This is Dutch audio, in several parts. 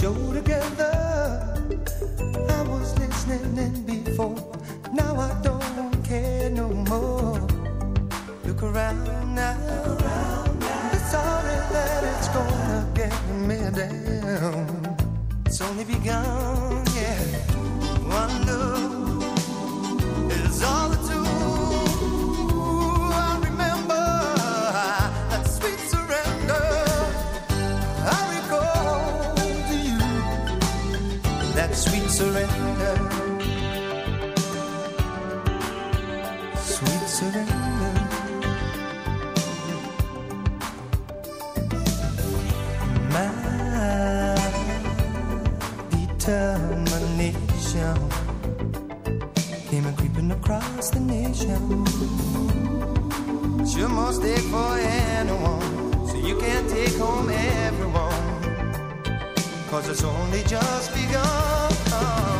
Show together. I was listening in before, now I don't care no more. Look around now, it's sorry that it's gonna get me down. It's only begun, Must take for anyone, so you can't take home everyone. Cause it's only just begun.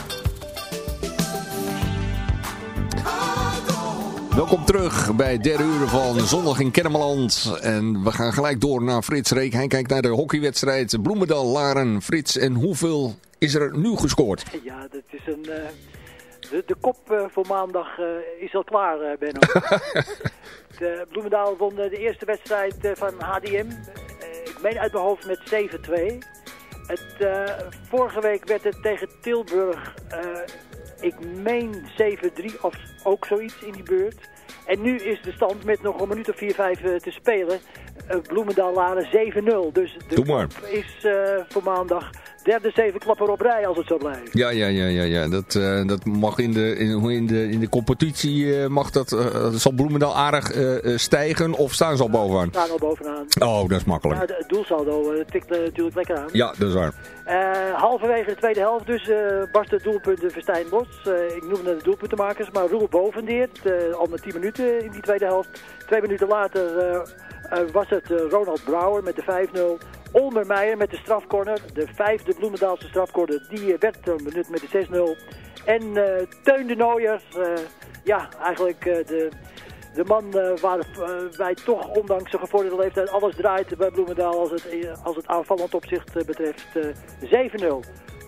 Welkom terug bij derde uur van Zondag in Kennemerland. En we gaan gelijk door naar Frits Reek. Hij kijkt naar de hockeywedstrijd Bloemendaal-Laren. Frits, en hoeveel is er nu gescoord? Ja, dat is een... eh, de, de kop eh, voor maandag eh, is al klaar, Benno. de Bloemendaal won de eerste wedstrijd van HDM. Ik meen uit mijn hoofd met 7-2. Het, eh, vorige week werd het tegen Tilburg, ik meen 7-3 of ook zoiets in die beurt. En nu is de stand met nog een minuut of 4-5 te spelen. eh, Bloemendaal-Laren 7-0. Dus de Doe maar. is eh, voor maandag derde zeven klapper op rij als het zo blijft. Ja, ja, ja, ja, ja. Dat, eh, dat mag in de, in, in de, in de competitie eh, mag dat, eh, zal Bloemendaal aardig stijgen of staan ze al bovenaan? staan al bovenaan. Oh, dat is makkelijk. de- het doelsaldo tikt natuurlijk lekker aan. Ja, dat is waar. Halverwege de tweede helft dus uh, barst het doelpunt de Verstijn. Eh, ik noemde de doelpuntenmakers, maar Roel Bovendeert, al met 10 minuten in die tweede helft. Twee minuten later was het Ronald Brouwer met de 5-0. Olmer Meijer met de strafcorner, de vijfde Bloemendaalse strafcorner, die eh, werd minuut met de 6-0. En eh, Teun de Nooier, eh, ja, eigenlijk de, de man waar wij toch, ondanks zijn gevorderde leeftijd, alles draait bij Bloemendaal als het, als het aanvallend opzicht betreft. eh 7-0.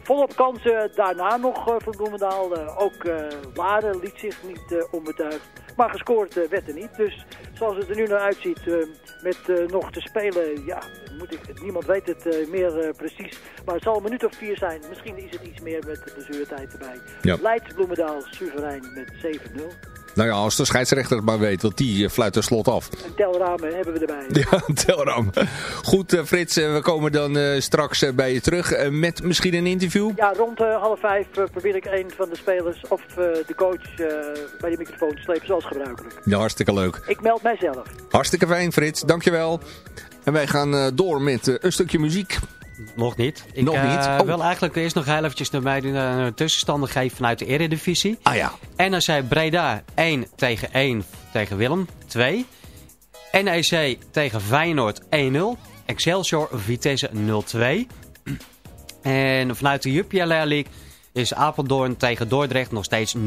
Volop kansen daarna nog eh, voor Bloemendaal. Eh, ook eh Laren liet zich niet eh, onbetuigd. Maar gescoord eh, werd er niet. Dus zoals het er nu naar uitziet, eh, met eh, nog te spelen, ja, moet ik, niemand weet het eh, meer eh, precies. Maar het zal een minuut of vier zijn. Misschien is het iets meer met de zuurtijd erbij. Ja. Leidt Bloemendaal soeverein met 7-0. Nou ja, als de scheidsrechter het maar weet, want die eh, fluit er slot af. Een telramen hebben we erbij. Ja, telram. Goed, eh, Frits, eh, we komen dan straks bij je terug met misschien een interview. Ja, rond half vijf probeer ik een van de spelers of de coach bij de microfoon te slepen, zoals gebruikelijk. Ja, hartstikke leuk. Ik meld mijzelf. Hartstikke fijn, Frits. Dankjewel. En wij gaan door met een stukje muziek. Nog niet. Ik Nog eh, niet? Oh. wil eigenlijk eerst nog heel eventjes naar mij eh, een tussenstanden geven vanuit de Eredivisie. Ah ja. NEC Breda 1 tegen 1 tegen Willem 2. NEC tegen Feyenoord 1-0. Excelsior Vitesse 0-2. En vanuit de Jupiler League is Apeldoorn tegen Dordrecht nog steeds 0-3.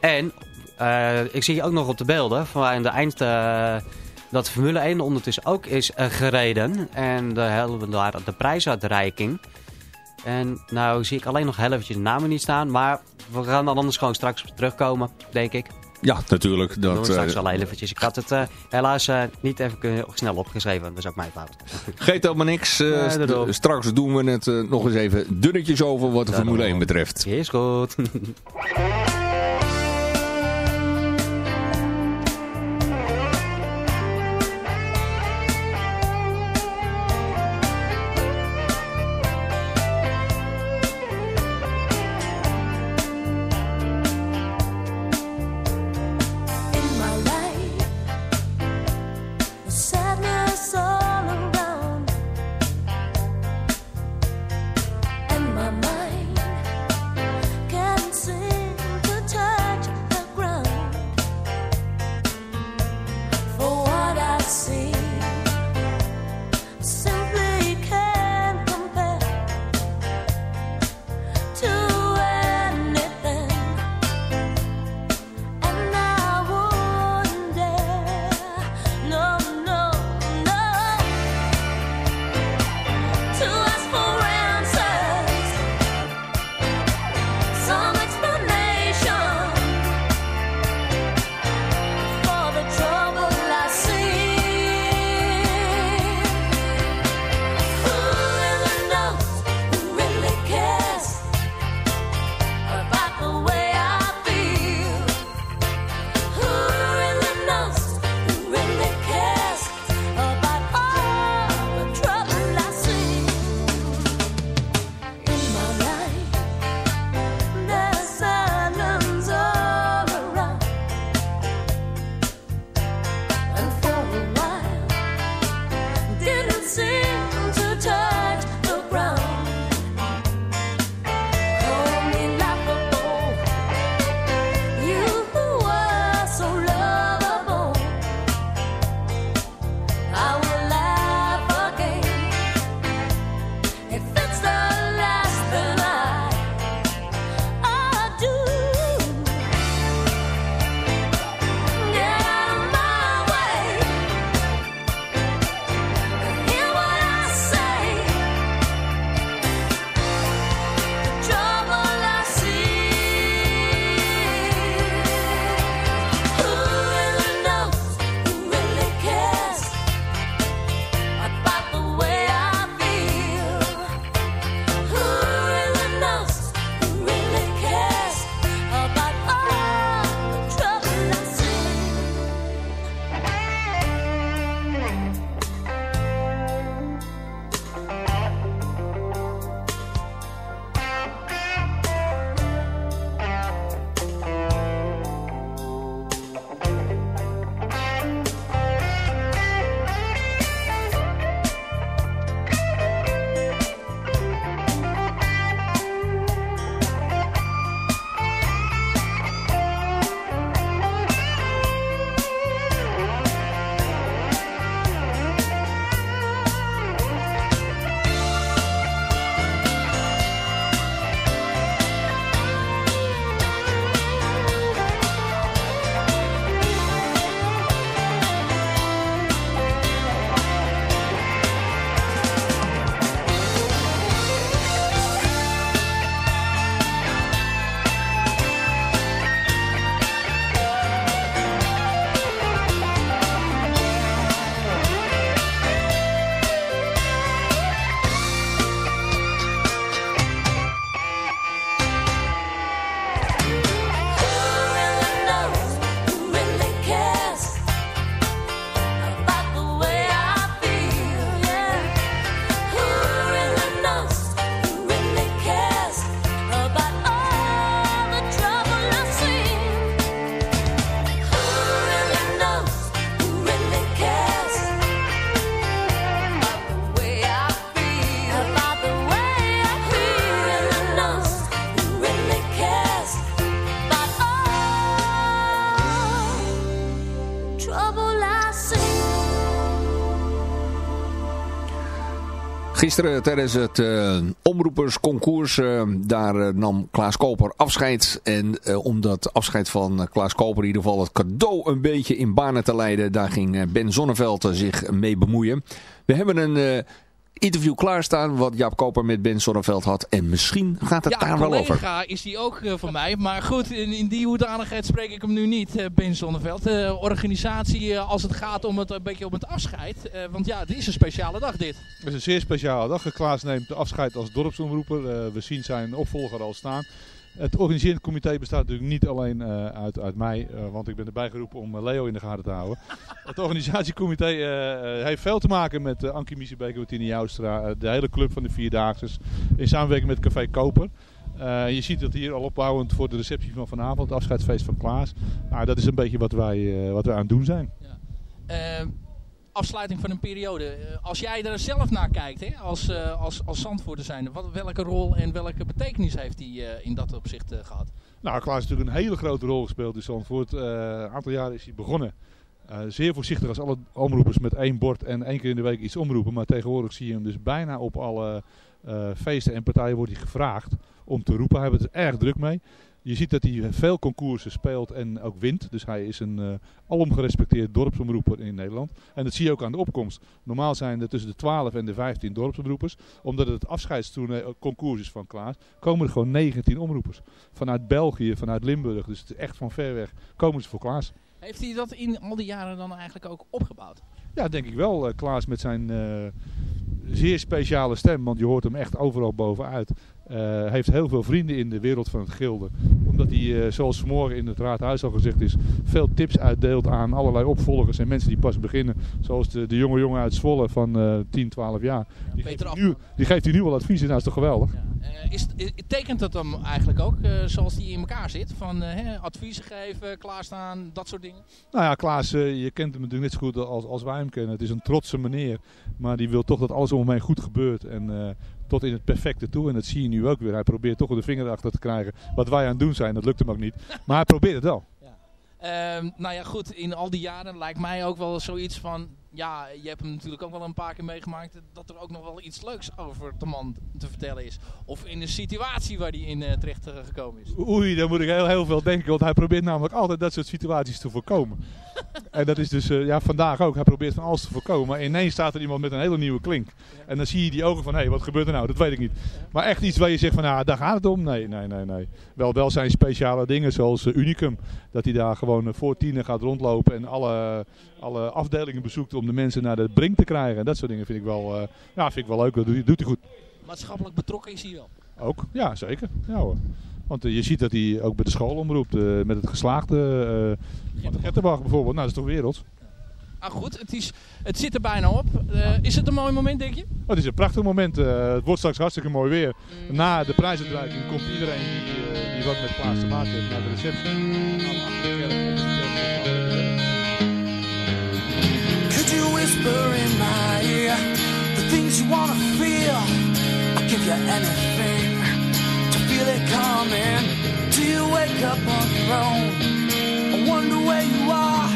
En eh, ik zie ook nog op de beelden van de eind... eh, dat Formule 1 ondertussen ook is eh, gereden. En daar hebben we daar de prijsuitreiking. En nou zie ik alleen nog heel eventjes de namen niet staan. Maar we gaan dan anders gewoon straks terugkomen, denk ik. Ja, natuurlijk. Dat straks eh, wel heel eventjes. Ik had het eh, helaas eh, niet even snel opgeschreven. Dat is ook mijn fout. geeft helemaal niks. Eh, straks doen we het eh, nog eens even dunnetjes over wat de. Formule 1 betreft. Is goed. Gisteren tijdens het eh, omroepersconcours, eh, daar eh, nam Klaas Koper afscheid. En om dat afscheid van Klaas Koper in ieder geval het cadeau een beetje in banen te leiden, daar ging Ben Zonneveld zich mee bemoeien. We hebben een interview klaarstaan wat Jaap Koper met Ben Zonneveld had. En misschien gaat het ja, daar wel over. collega is die ook eh, van mij. Maar goed, in, in die hoedanigheid spreek ik hem nu niet, eh, Ben Zonneveld. De organisatie eh, als het gaat om het een beetje om het afscheid. eh, want ja, het is een speciale dag dit. Het is een zeer speciale dag. Klaas neemt de afscheid als dorpsomroeper. Eh, we zien zijn opvolger al staan. Het organiserend comité bestaat natuurlijk niet alleen eh, uit, uit mij, eh, want ik ben erbij geroepen om eh, Leo in de gaten te houden. Het organisatiecomité heeft veel te maken met uh, Ankie Miesebeek en Tini Joustra, de hele club van de Vierdaagse, in samenwerking met Café Koper. Eh, je ziet dat hier al opbouwend voor de receptie van vanavond, het afscheidsfeest van Klaas. Nou, dat is een beetje wat wij, eh, wat wij aan het doen zijn. Eh, afsluiting van een periode. Eh, als jij er zelf naar kijkt, hè, als, eh als, als Zandvoorter zijnde, wat, welke rol en welke betekenis heeft hij eh, in dat opzicht eh, gehad? Nou, Klaas heeft natuurlijk een hele grote rol gespeeld in Zandvoort. Een aantal jaren is hij begonnen. Zeer voorzichtig als alle omroepers met één bord en één keer in de week iets omroepen. Maar tegenwoordig zie je hem dus bijna op alle feesten en partijen wordt hij gevraagd om te roepen. Hij heeft er erg druk mee. Je ziet dat hij veel concoursen speelt en ook wint. Dus hij is een uh, alom gerespecteerd dorpsomroeper in Nederland. En dat zie je ook aan de opkomst. Normaal zijn er tussen de 12 en de 15 dorpsomroepers. Omdat het het afscheidsconcours is van Klaas, komen er gewoon 19 omroepers. Vanuit België, vanuit Limburg. Dus het is echt van ver weg komen ze voor Klaas. Heeft hij dat in al die jaren dan eigenlijk ook opgebouwd? Ja, denk ik wel. Uh, Klaas met zijn uh, zeer speciale stem, want je hoort hem echt overal bovenuit. Uh, heeft heel veel vrienden in de wereld van het gilde. Omdat hij, uh, zoals vanmorgen in het raadhuis al gezegd is, veel tips uitdeelt aan allerlei opvolgers en mensen die pas beginnen. Zoals de, de jonge jongen uit Zwolle van uh, 10, 12 jaar. Die, Peter geeft nu, die geeft hij nu al advies en dat is toch geweldig? Ja. Is, is, tekent het hem eigenlijk ook, zoals die in elkaar zit? Van adviezen geven, klaarstaan, dat soort dingen? Nou ja, Klaas, je kent hem natuurlijk net zo goed als, als wij hem kennen. Het is een trotse meneer, maar die wil toch dat alles om hem heen goed gebeurt. En tot in het perfecte toe. En dat zie je nu ook weer. Hij probeert toch de vinger erachter te krijgen. Wat wij aan het doen zijn, dat lukt hem ook niet. Maar hij probeert het wel. Ja. Uh, nou ja, goed. In al die jaren lijkt mij ook wel zoiets van... Ja, je hebt hem natuurlijk ook wel een paar keer meegemaakt... dat er ook nog wel iets leuks over de man te vertellen is. Of in de situatie waar hij in uh, terecht uh, gekomen is. Oei, daar moet ik heel, heel veel denken. Want hij probeert namelijk altijd dat soort situaties te voorkomen. en dat is dus uh, ja, vandaag ook. Hij probeert van alles te voorkomen. Maar ineens staat er iemand met een hele nieuwe klink. En dan zie je die ogen van... Hé, hey, wat gebeurt er nou? Dat weet ik niet. Maar echt iets waar je zegt van... Nou, daar gaat het om. Nee, nee, nee, nee. Wel, wel zijn speciale dingen zoals Unicum. Dat hij daar gewoon voor tienen gaat rondlopen. En alle, alle afdelingen bezoekt om de mensen naar de brink te krijgen. En dat soort dingen vind ik wel, uh, ja, vind ik wel leuk. Dat doet, doet hij goed. Maatschappelijk betrokken is hij wel? Ook, ja zeker. Ja, hoor. Want uh, je ziet dat hij ook bij de school omroept. Uh, met het geslaagde uh, Gettenbach bijvoorbeeld. Nou, dat is toch werelds. Ah goed, het, is, het zit er bijna op. Uh, is het een mooi moment, denk je? Oh, het is een prachtig moment. Uh, het wordt straks hartstikke mooi weer. Mm. Na de prijsuitreiking komt iedereen die, die wat met plaats te maken heeft naar de receptie. Could you whisper in my ear the things you wanna feel? I'll give you anything to feel it coming. Do you wake up on your own? I wonder where you are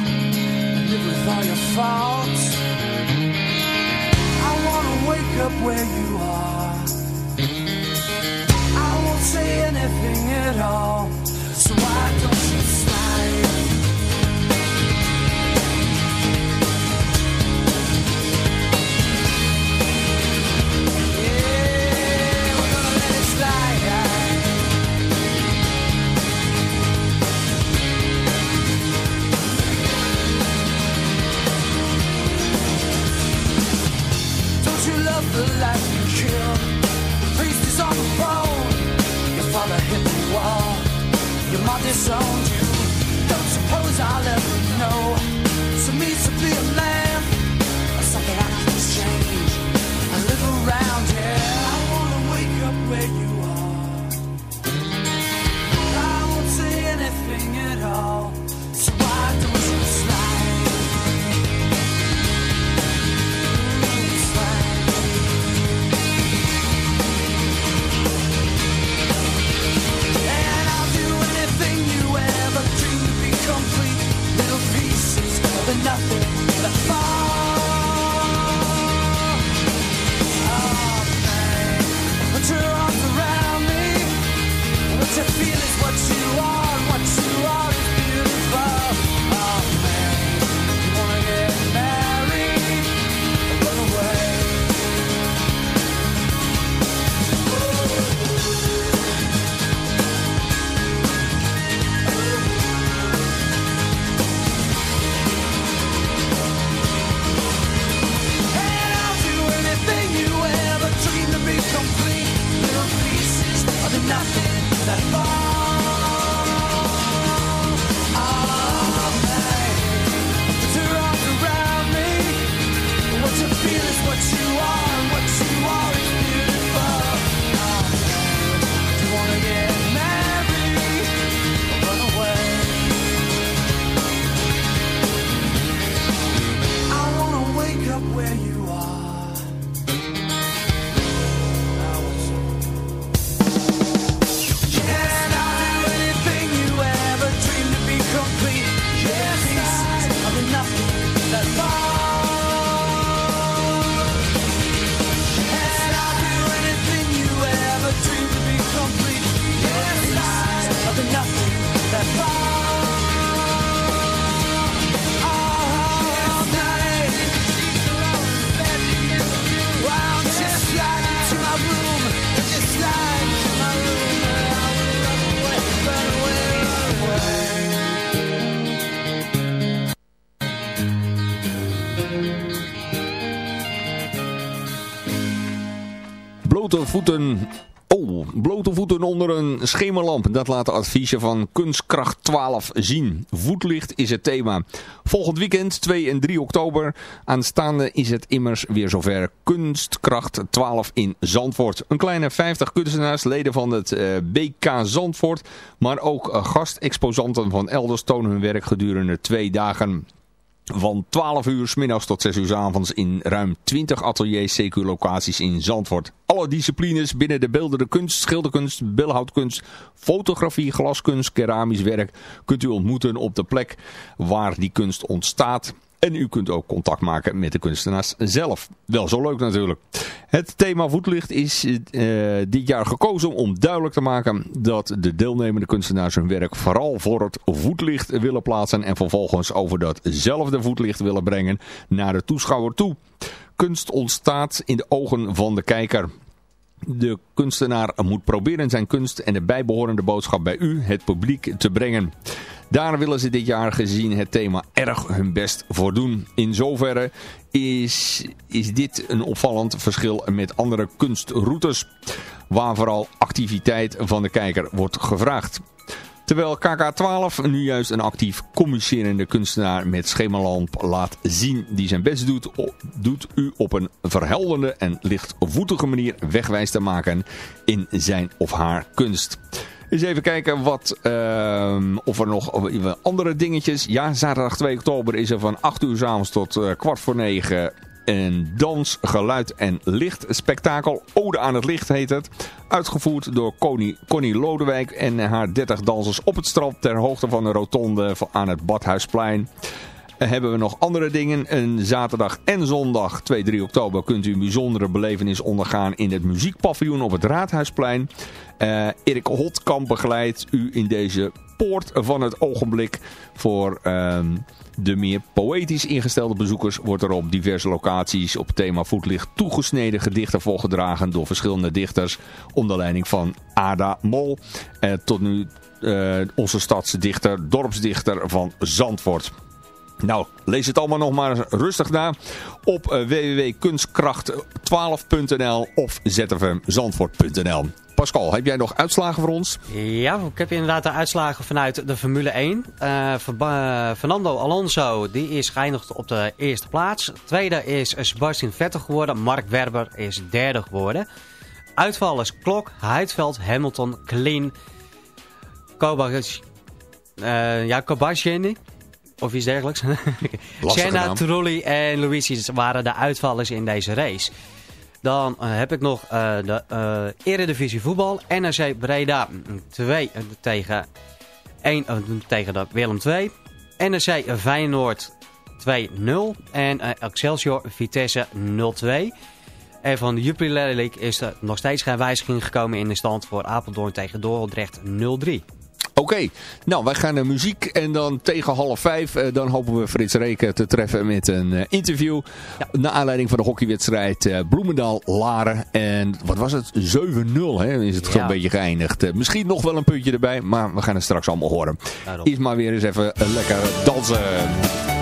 live with all your faults. I wanna wake up where you are. Voeten. Oh, blote voeten onder een schemerlamp. Dat laat de adviezen van Kunstkracht 12 zien. Voetlicht is het thema. Volgend weekend, 2 en 3 oktober, aanstaande is het immers weer zover. Kunstkracht 12 in Zandvoort. Een kleine 50 kunstenaars, leden van het eh, BK Zandvoort, maar ook eh, gastexposanten van elders tonen hun werk gedurende twee dagen. Van 12 uur 's middags tot 6 uur 's avonds in ruim 20 ateliers CQ locaties in Zandvoort. Alle disciplines binnen de beeldende kunst, schilderkunst, beeldhoudkunst, fotografie, glaskunst, keramisch werk kunt u ontmoeten op de plek waar die kunst ontstaat. En u kunt ook contact maken met de kunstenaars zelf. Wel zo leuk natuurlijk. Het thema voetlicht is eh, dit jaar gekozen om duidelijk te maken dat de deelnemende kunstenaars hun werk vooral voor het voetlicht willen plaatsen en vervolgens over datzelfde voetlicht willen brengen naar de toeschouwer toe. Kunst ontstaat in de ogen van de kijker. De kunstenaar moet proberen zijn kunst en de bijbehorende boodschap bij u, het publiek, te brengen. Daar willen ze dit jaar gezien het thema erg hun best voor doen. In zoverre is, is dit een opvallend verschil met andere kunstroutes, waar vooral activiteit van de kijker wordt gevraagd. Terwijl KK12 nu juist een actief communicerende kunstenaar met schemalamp laat zien die zijn best doet, doet u op een verhelderende en lichtvoetige manier wegwijs te maken in zijn of haar kunst. Eens even kijken wat, ehm, of er nog andere dingetjes. Ja, zaterdag 2 oktober is er van 8 uur 's avonds tot eh, kwart voor 9 een dans, geluid en lichtspektakel. Ode aan het licht heet het. Uitgevoerd door Connie, Connie Lodewijk en haar 30 dansers op het strand ter hoogte van de rotonde aan het Badhuisplein. Hebben we nog andere dingen? Een zaterdag en zondag 2, 3 oktober kunt u een bijzondere belevenis ondergaan in het muziekpaviljoen op het Raadhuisplein. Eh, Erik Hotkamp begeleidt u in deze poort van het ogenblik. Voor ehm, de meer poëtisch ingestelde bezoekers wordt er op diverse locaties op thema voetlicht toegesneden gedichten voorgedragen door verschillende dichters. Onder leiding van Ada Mol. Eh, tot nu eh, onze stadsdichter, dorpsdichter van Zandvoort. Nou, lees het allemaal nog maar rustig na op eh, www.kunstkracht12.nl of zfmzandvoort.nl. Pascal, heb jij nog uitslagen voor ons? Ja, ik heb inderdaad de uitslagen vanuit de Formule 1. Eh, eh, Fernando Alonso die is geëindigd op de eerste plaats. Tweede is Sebastian Vettel geworden. Mark Webber is derde geworden. Uitvallers Klok, Heitveld, Hamilton, Klein, Kobayashi, ja, Kobayashi of iets dergelijks. Senna, Trulli en Luigi waren de uitvallers in deze race. Dan eh, heb ik nog uh, de uh, Eredivisie voetbal. NRC Breda mm, 2 tegen, 1, mm, tegen Willem 2. NRC Feyenoord 2-0. En Excelsior Vitesse 0-2. En van de Jupiler League is er nog steeds geen wijziging gekomen in de stand voor Apeldoorn tegen Dordrecht 0-3. Oké, nou wij gaan naar muziek en dan tegen half vijf eh, dan hopen we Frits Reken te treffen met een eh, interview. na Naar aanleiding van de hockeywedstrijd eh, Bloemendaal-Laren. En wat was het? 7-0 is het ja. zo'n beetje geëindigd. misschien nog wel een puntje erbij, maar we gaan het straks allemaal horen. Daarom. Maar weer eens even lekker dansen.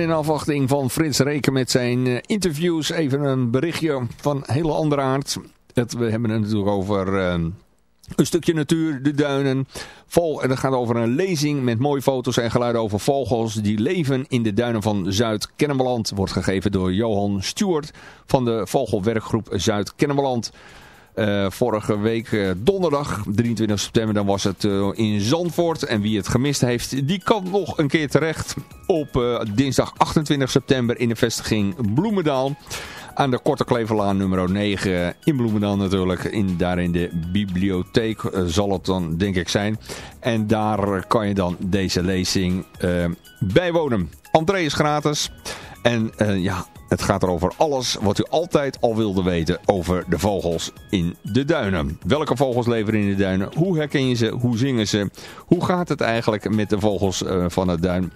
In afwachting van Frits Reken met zijn eh, interviews even een berichtje van hele andere aard. Het, we hebben het natuurlijk over eh, een stukje natuur, de duinen. Vol, en het gaat over een lezing met mooie foto's en geluiden over vogels die leven in de duinen van Zuid-Kennemerland. Wordt gegeven door Johan Stewart van de Vogelwerkgroep Zuid-Kennemerland. Eh, vorige week eh, donderdag, 23 september, dan was het eh, in Zandvoort. En wie het gemist heeft, die kan nog een keer terecht op dinsdag 28 september in de vestiging Bloemendaal. Aan de Korte Kleverlaan nummer 9 in Bloemendaal natuurlijk. In, daar in de bibliotheek zal het dan denk ik zijn. En daar kan je dan deze lezing bijwonen. Entree is gratis. En ja, het gaat erover alles wat u altijd al wilde weten over de vogels in de duinen. Welke vogels leven in de duinen? Hoe herken je ze? Hoe zingen ze? Hoe gaat het eigenlijk met de vogels eh, van het duin?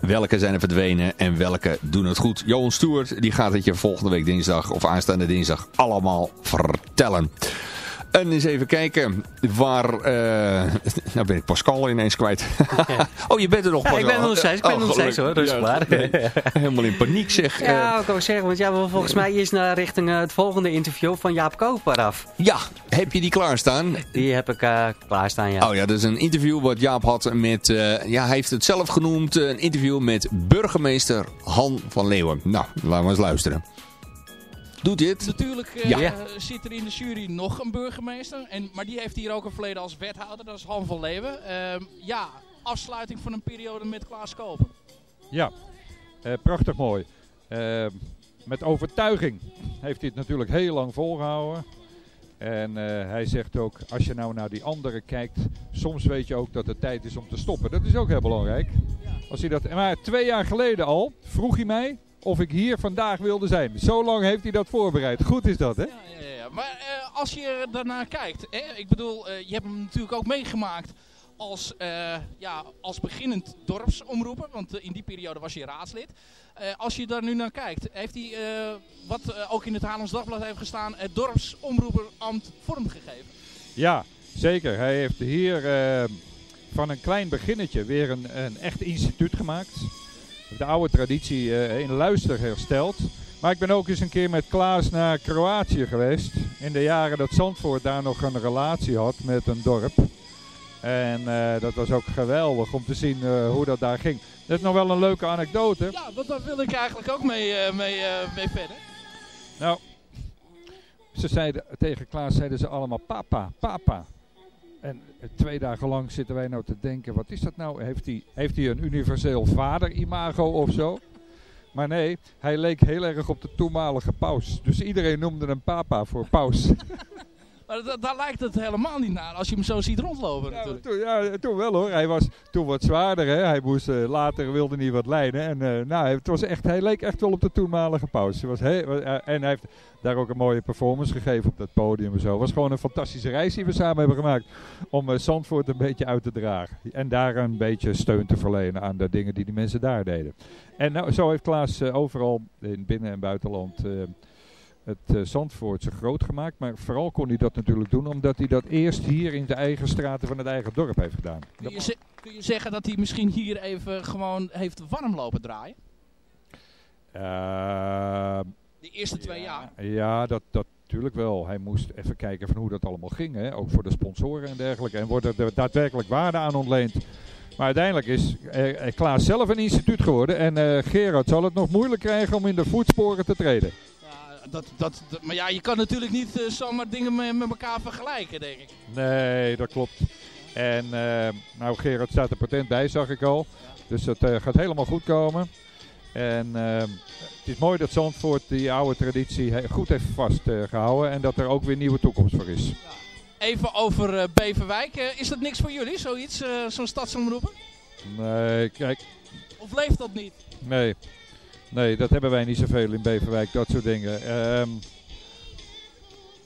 Welke zijn er verdwenen en welke doen het goed? Johan Stewart die gaat het je volgende week dinsdag of aanstaande dinsdag allemaal vertellen. En eens even kijken waar... eh, nou ben ik Pascal ineens kwijt. oh, je bent er nog, Ja, ik ben er nog steeds, ik ben Oh, nog steeds, hoor. Rustig Ja, nee, helemaal in paniek zeg. Ja, Eh, ik wou zeggen, want ja, volgens mij is naar richting eh, het volgende interview van Jaap Koper af. ja, heb je die klaarstaan? Die heb ik eh, klaarstaan, ja. Oh ja, dat is een interview wat Jaap had met, eh, ja, hij heeft het zelf genoemd, een interview met burgemeester Han van Leeuwen. Nou, laten we eens luisteren. Doet hij het? Natuurlijk eh, Ja. eh, zit er in de jury nog een burgemeester. En, maar die heeft hier ook een verleden als wethouder. Dat is Han van Leeuwen. Ehm, ja, afsluiting van een periode met Klaas Koper. Ja, eh, prachtig mooi. Eh, met overtuiging heeft hij het natuurlijk heel lang volgehouden. En eh, hij zegt ook, als je nou naar die anderen kijkt, soms weet je ook dat het tijd is om te stoppen. Dat is ook heel belangrijk. Als hij dat, maar twee jaar geleden al vroeg hij mij of ik hier vandaag wilde zijn. Zo lang heeft hij dat voorbereid. Goed is dat, hè? Ja, ja, ja. Maar eh, als je daarnaar kijkt, hè, ik bedoel, eh, je hebt hem natuurlijk ook meegemaakt als, eh, ja, als beginnend dorpsomroeper, want in die periode was je raadslid. Als je daar nu naar kijkt, heeft hij, wat ook in het Haarlems Dagblad heeft gestaan, het dorpsomroeperambt vormgegeven. Ja, zeker. Hij heeft hier van een klein beginnetje weer een, een echt instituut gemaakt. De oude traditie eh, in luister hersteld. Maar ik ben ook eens een keer met Klaas naar Kroatië geweest. In de jaren dat Zandvoort daar nog een relatie had met een dorp. En eh, dat was ook geweldig om te zien eh, hoe dat daar ging. Dat is nog wel een leuke anekdote. Ja, want daar wil ik eigenlijk ook mee, mee, mee verder. Nou, ze zeiden, tegen Klaas zeiden ze allemaal papa, papa. En eh, twee dagen lang zitten wij nou te denken, wat is dat nou? Heeft hij, heeft hij een universeel vader-imago of zo? Maar nee, hij leek heel erg op de toenmalige paus. Dus iedereen noemde hem papa voor paus. Maar da- daar lijkt het helemaal niet naar als je hem zo ziet rondlopen natuurlijk. toen, ja, toen wel hoor. Hij was toen wat zwaarder. Hè. Hij moest, eh, later wilde hij wat lijnen. En eh, nou, het was echt, hij leek echt wel op de toenmalige. Hij was heel, eh, en hij heeft daar ook een mooie performance gegeven op dat podium en zo. Het was gewoon een fantastische reis die we samen hebben gemaakt. Om Zandvoort een beetje uit te dragen. En daar een beetje steun te verlenen aan de dingen die die mensen daar deden. En nou, zo heeft Klaas overal in binnen- en buitenland... het eh, Zandvoortse groot gemaakt. Maar vooral kon hij dat natuurlijk doen omdat hij dat eerst hier in de eigen straten van het eigen dorp heeft gedaan. Kun je, ze- kun je zeggen dat hij misschien hier even gewoon heeft warm lopen draaien? Eh, De eerste twee jaar. ja, dat, dat natuurlijk wel. Hij moest even kijken van hoe dat allemaal ging. Hè? Ook voor de sponsoren en dergelijke. En wordt er daadwerkelijk waarde aan ontleend. Maar uiteindelijk is Klaas zelf een instituut geworden. En eh, Gerard zal het nog moeilijk krijgen om in de voetsporen te treden. Dat, dat, dat- maar ja, je kan natuurlijk niet eh, zomaar dingen met, met elkaar vergelijken, denk ik. Nee, dat klopt. En eh, nou, Gerard staat er patent bij, zag ik al. Dus dat eh, gaat helemaal goed komen. En eh, het is mooi dat Zandvoort die oude traditie he- goed heeft vastgehouden. en dat er ook weer nieuwe toekomst voor is. Even over eh, Beverwijk. Eh, is dat niks voor jullie, zoiets? eh, Zo'n stadsomroepen? Nee, kijk, Of leeft dat niet? nee. Nee, dat hebben wij niet zoveel in Beverwijk, dat soort dingen. Ehm,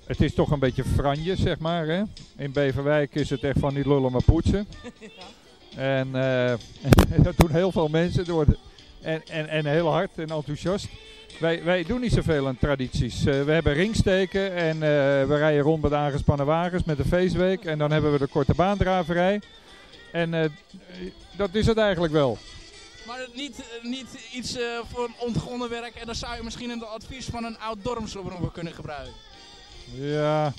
het is toch een beetje franje, zeg maar. Hè? In Beverwijk is het echt van niet lullen maar poetsen. En eh, dat doen heel veel mensen. Door de- en, en, en heel hard en enthousiast. Wij, wij doen niet zoveel aan tradities. Eh, we hebben ringsteken en eh, we rijden rond met aangespannen wagens met de feestweek. En dan hebben we de korte baandraverij. En dat is het eigenlijk wel. Maar niet, eh, niet iets eh, voor een ontgonnen werk. En dan zou je misschien een advies van een oud dorpsomroeper kunnen gebruiken. Ja,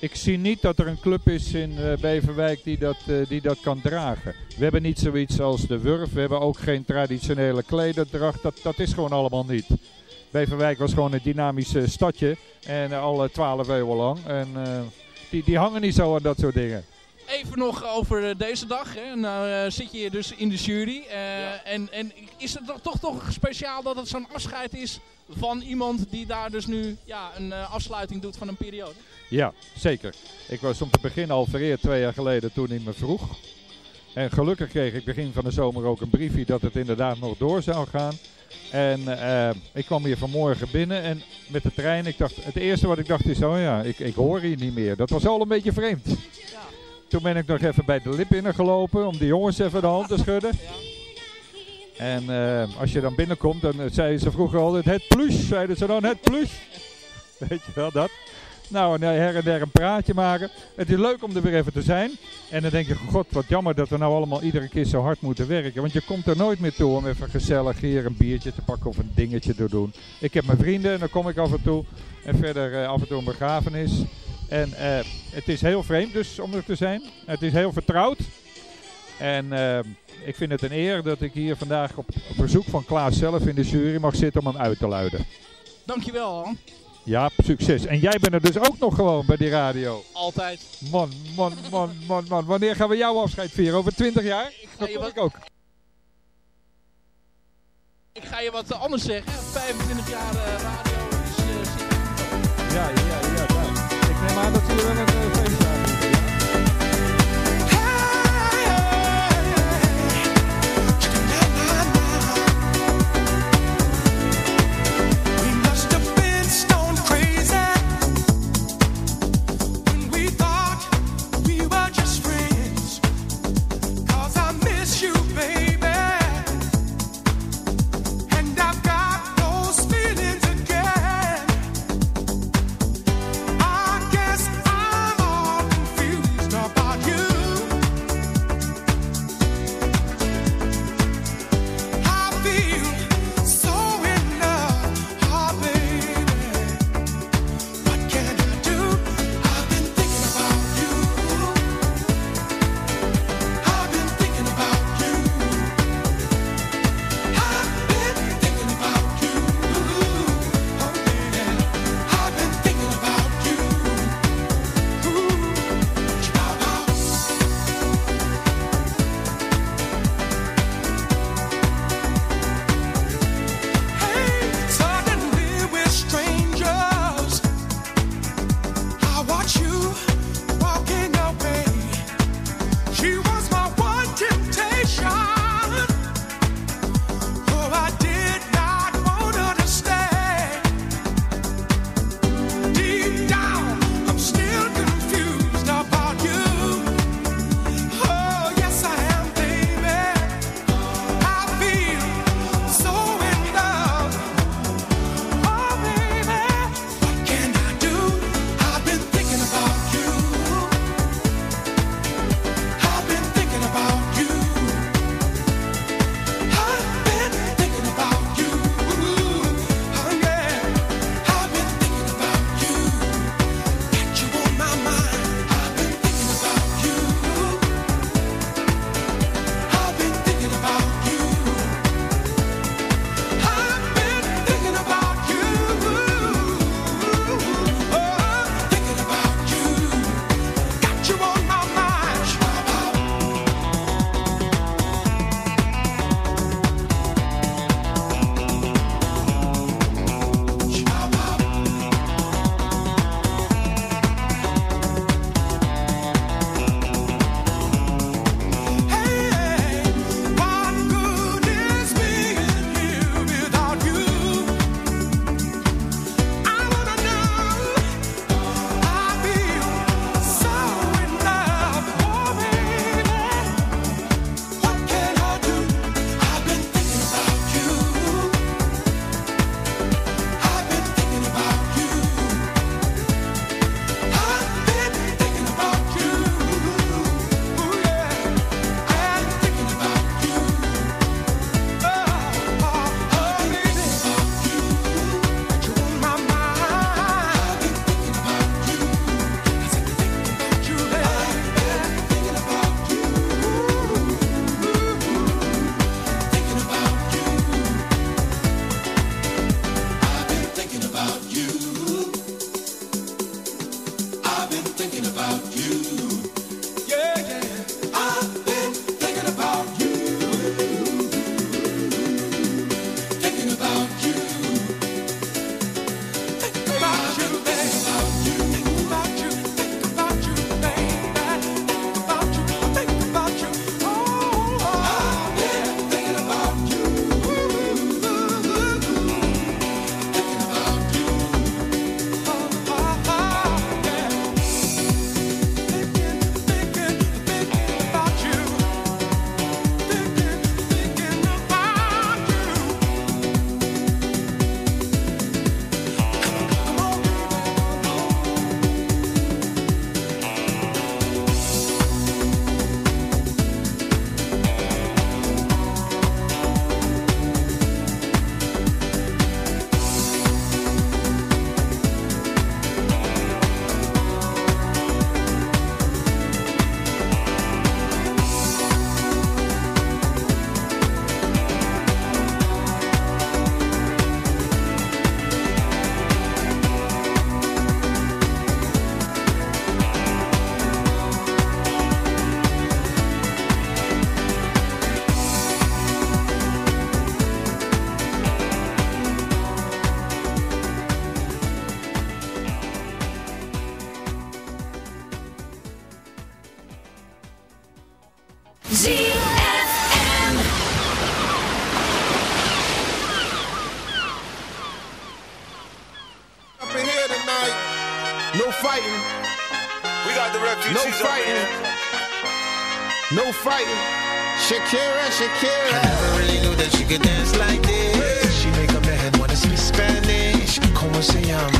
ik zie niet dat er een club is in eh, Beverwijk die dat, die dat kan dragen. We hebben niet zoiets als de Wurf. We hebben ook geen traditionele klederdracht. Dat, dat is gewoon allemaal niet. Beverwijk was gewoon een dynamisch stadje. En alle twaalf eeuwen lang. En die, die hangen niet zo aan dat soort dingen. Even nog over eh, deze dag. Hè. Nou eh, zit je hier dus in de jury. eh, en, en is het toch, toch, speciaal dat het zo'n afscheid is van iemand die daar dus nu ja, een afsluiting doet van een periode? Ja, zeker. Ik was om te beginnen al vereerd twee jaar geleden toen hij me vroeg. En gelukkig kreeg ik begin van de zomer ook een briefje dat het inderdaad nog door zou gaan. En eh, ik kwam hier vanmorgen binnen en met de trein, ik dacht, het eerste wat ik dacht is, oh ja, ik, ik hoor hier niet meer. Dat was al een beetje vreemd. Toen ben ik nog even bij de lip binnengelopen om de jongens even de hand te schudden. En eh, als je dan binnenkomt, dan eh, zeiden ze vroeger altijd het plus, zeiden ze dan het plus. Weet je wel, dat. Nou, her en der een praatje maken. Het is leuk om er weer even te zijn. En dan denk je, god, wat jammer dat we nou allemaal iedere keer zo hard moeten werken. Want je komt er nooit meer toe om even gezellig hier een biertje te pakken of een dingetje te doen. Ik heb mijn vrienden en dan kom ik af en toe. En verder eh, af en toe een begrafenis. En eh, het is heel vreemd dus om er te zijn. Het is heel vertrouwd. En eh, ik vind het een eer dat ik hier vandaag op, verzoek van Klaas zelf in de jury mag zitten om hem uit te luiden. Dankjewel, Han. Ja, succes. En jij bent er dus ook nog gewoon bij die radio. Altijd. Man, man, man, man, man. Wanneer gaan we jouw afscheid vieren? Over 20 jaar? Dan je kom wat- ik ook. Ik ga je wat eh, anders zeggen. 25 jaar eh, radio is er Ja, ja, ja. Nou, ik neem aan dat jullie wel een uh, she could dance like this. She make a man wanna speak Spanish. Como se llama?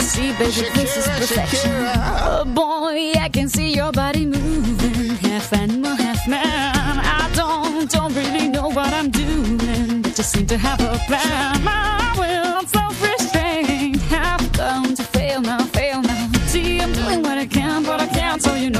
Don't see, baby, this is perfection. Oh boy, I can see your body moving, half animal, half man. I don't, don't really know what I'm doing, but just seem to have a plan. My will, self-restraint, have come to fail now, fail now. See, I'm doing what I can, but I can't, so you know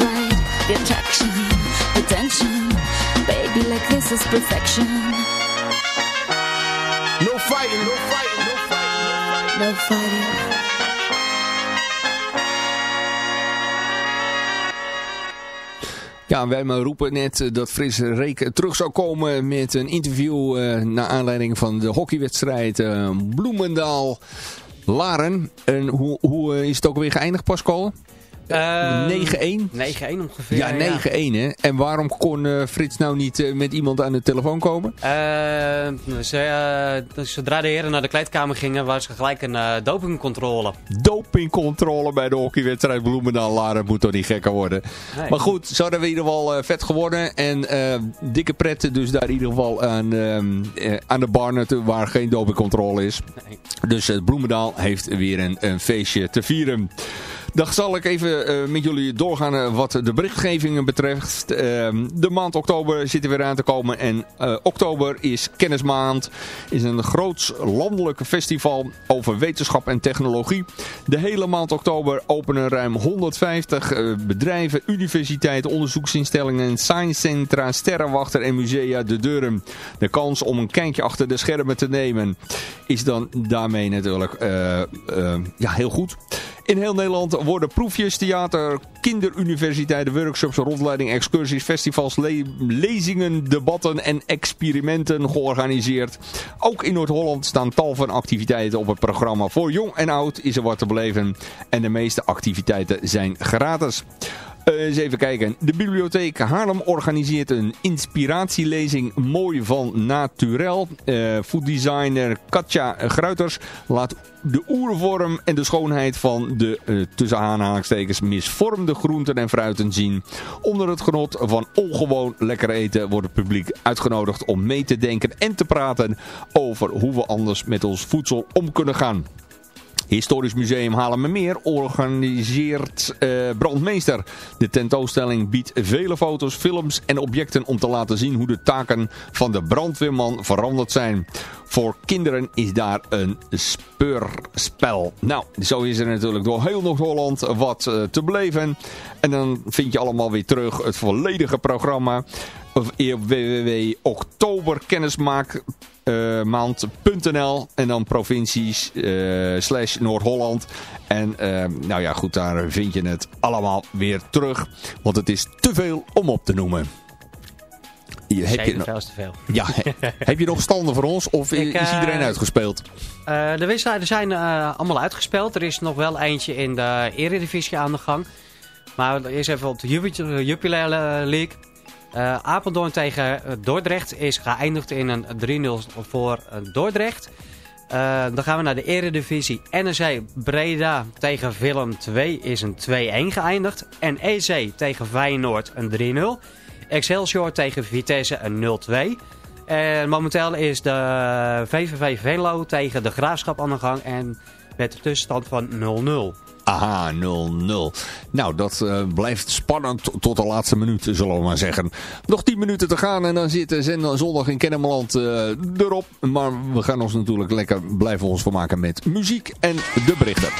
Right. The attraction, the tension, baby. Like this is perfection. No fighting, no fighting, no fighting. No fighting. Ja, wij maar roepen net dat Fris Reek terug zou komen met een interview eh, naar aanleiding van de hockeywedstrijd eh, Bloemendaal. Laren. En hoe, hoe eh, is het ook weer geëindigd, Pascal? 9-1? 9-1 ongeveer. Ja, 9-1 hè. En waarom kon eh, Frits nou niet eh, met iemand aan de telefoon komen? Eh, ze, eh, zodra de heren naar de kleedkamer gingen, was er gelijk een dopingcontrole. Dopingcontrole bij de hockeywedstrijd Bloemendaal. Laren moet toch niet gekker worden. Nee. Maar goed, zo hebben we in ieder geval vet geworden. En dikke pret dus daar in ieder geval aan, ehm, aan de bar waar geen dopingcontrole is. Dus eh, Bloemendaal heeft weer een, een feestje te vieren. Dan zal ik even eh, met jullie doorgaan eh, wat de berichtgevingen betreft. Ehm, de maand oktober zit er weer aan te komen. En eh, oktober is kennismaand. Is een groots landelijk festival over wetenschap en technologie. De hele maand oktober openen ruim 150 eh, bedrijven, universiteiten, onderzoeksinstellingen, en sciencecentra, sterrenwachter en musea de deuren. De kans om een kijkje achter de schermen te nemen is dan daarmee natuurlijk eh, eh, ja, heel goed. In heel Nederland worden proefjes, theater, kinderuniversiteiten, workshops, rondleiding, excursies, festivals, le- lezingen, debatten en experimenten georganiseerd. Ook in Noord-Holland staan tal van activiteiten op het programma. Voor jong en oud is er wat te beleven en de meeste activiteiten zijn gratis. Eh, eens even kijken. De bibliotheek Haarlem organiseert een inspiratielezing Mooi van Naturel. Eh fooddesigner Katja Gruiters laat de oervorm en de schoonheid van de eh, tussen aanhalingstekens misvormde groenten en fruiten zien. Onder het genot van ongewoon lekker eten wordt het publiek uitgenodigd om mee te denken en te praten over hoe we anders met ons voedsel om kunnen gaan. Historisch Museum Haarlemmermeer organiseert eh, Brandmeester. De tentoonstelling biedt vele foto's, films en objecten om te laten zien hoe de taken van de brandweerman veranderd zijn. Voor kinderen is daar een speurspel. Nou, zo is er natuurlijk door heel Noord-Holland wat eh, te beleven. En dan vind je allemaal weer terug het volledige programma www.oktoberkennismaakmaand.nl en dan provincies eh, slash Noord-Holland. En eh, nou ja, goed, daar vind je het allemaal weer terug. Want het is te veel om op te noemen. Hier, heb je nog- te veel. ja, he- heb je nog standen voor ons of Ik, is iedereen eh, uitgespeeld? Eh, de wedstrijden zijn eh, allemaal uitgespeeld. Er is nog wel eentje in de Eredivisie aan de gang. Maar eerst even op de Jupi- Jupiler League. Eh Apeldoorn tegen eh, Dordrecht is geëindigd in een 3-0 voor eh, Dordrecht. Dan gaan we naar de Eredivisie. NEC Breda tegen Willem 2 is een 2-1 geëindigd. En EC tegen Feyenoord een 3-0. Excelsior tegen Vitesse een 0-2. En momenteel is de VVV Velo tegen de Graafschap aan de gang. En met de tussenstand van 0-0. Aha, 0-0. Nou, dat eh, blijft spannend tot de laatste minuut, zullen we maar zeggen. Nog 10 minuten te gaan en dan zit de zender zondag in Kennemerland eh, erop. Maar we gaan ons natuurlijk lekker blijven ons vermaken met muziek en de berichten.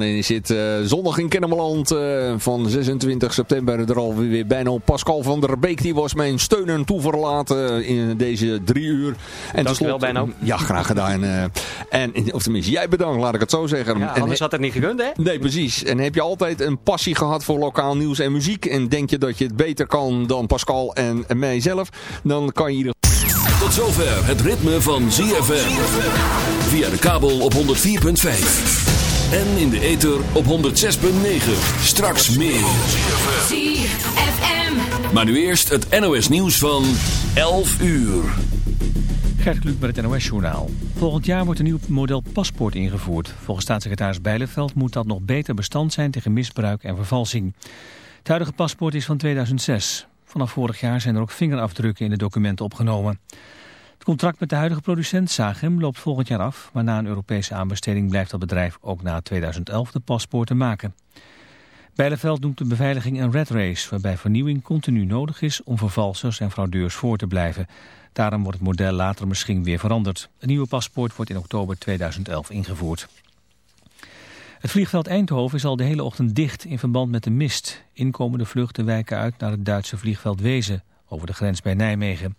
En dan is het eh, zondag in Kennemerland eh, van 26 september er alweer bijna op. Pascal van der Beek die was mijn steun en toeverlaten in deze drie uur. En Dankjewel, Benno. Ja, graag gedaan. eh. en, of tenminste, jij bedankt, laat ik het zo zeggen. Ja, En anders had het niet gekund, hè? Nee, precies. En heb je altijd een passie gehad voor lokaal nieuws en muziek en denk je dat je het beter kan dan Pascal en mijzelf, dan kan je ieder Tot zover het ritme van ZFM. Via de kabel op 104.5. En in de ether op 106.9. Straks meer. ZFM. Maar nu eerst het NOS nieuws van 11 uur. Gert Kluk met het NOS-journaal. Volgend jaar wordt een nieuw model paspoort ingevoerd. Volgens staatssecretaris Bijleveld moet dat nog beter bestand zijn tegen misbruik en vervalsing. Het huidige paspoort is van 2006. Vanaf vorig jaar zijn er ook vingerafdrukken in de documenten opgenomen. Het contract met de huidige producent Sagem loopt volgend jaar af... maar na een Europese aanbesteding blijft dat bedrijf ook na 2011 de paspoorten maken. Bijleveld noemt de beveiliging een red race... waarbij vernieuwing continu nodig is om vervalsers en fraudeurs voor te blijven. Daarom wordt het model later misschien weer veranderd. Het nieuwe paspoort wordt in oktober 2011 ingevoerd. Het vliegveld Eindhoven is al de hele ochtend dicht in verband met de mist. Inkomende vluchten wijken uit naar het Duitse vliegveld Wezen over de grens bij Nijmegen.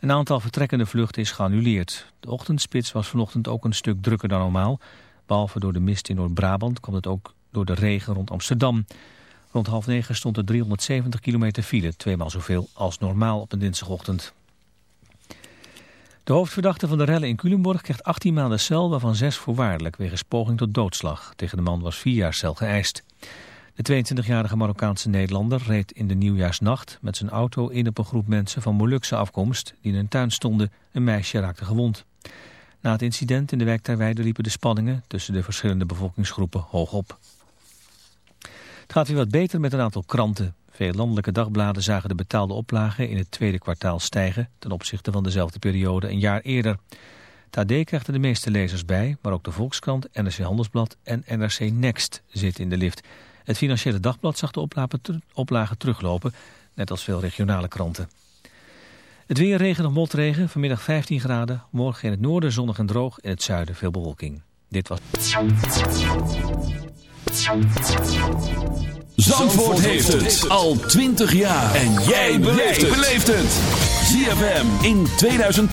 Een aantal vertrekkende vluchten is geannuleerd. De ochtendspits was vanochtend ook een stuk drukker dan normaal. Behalve door de mist in Noord-Brabant kwam het ook door de regen rond Amsterdam. Rond half negen stond er 370 kilometer file, tweemaal zoveel als normaal op een dinsdagochtend. De hoofdverdachte van de rellen in Culemborg krijgt 18 maanden cel, waarvan 6 voorwaardelijk, wegens poging tot doodslag. Tegen de man was 4 jaar cel geëist. De 22-jarige Marokkaanse Nederlander reed in de nieuwjaarsnacht met zijn auto in op een groep mensen van Molukse afkomst die in een tuin stonden. Een meisje raakte gewond. Na het incident in de wijk Terweide liepen de spanningen tussen de verschillende bevolkingsgroepen hoog op. Het gaat weer wat beter met een aantal kranten. Veel landelijke dagbladen zagen de betaalde oplagen in het tweede kwartaal stijgen ten opzichte van dezelfde periode een jaar eerder. AD krijgt de meeste lezers bij, maar ook de Volkskrant, NRC Handelsblad en NRC Next zitten in de lift. Het Financiële Dagblad zag de oplagen teruglopen, net als veel regionale kranten. Het weer regen of motregen, vanmiddag 15 graden, morgen in het noorden zonnig en droog, in het zuiden veel bewolking. Dit was... Zandvoort heeft het al 20 jaar. En jij beleeft het. ZFM in 2000.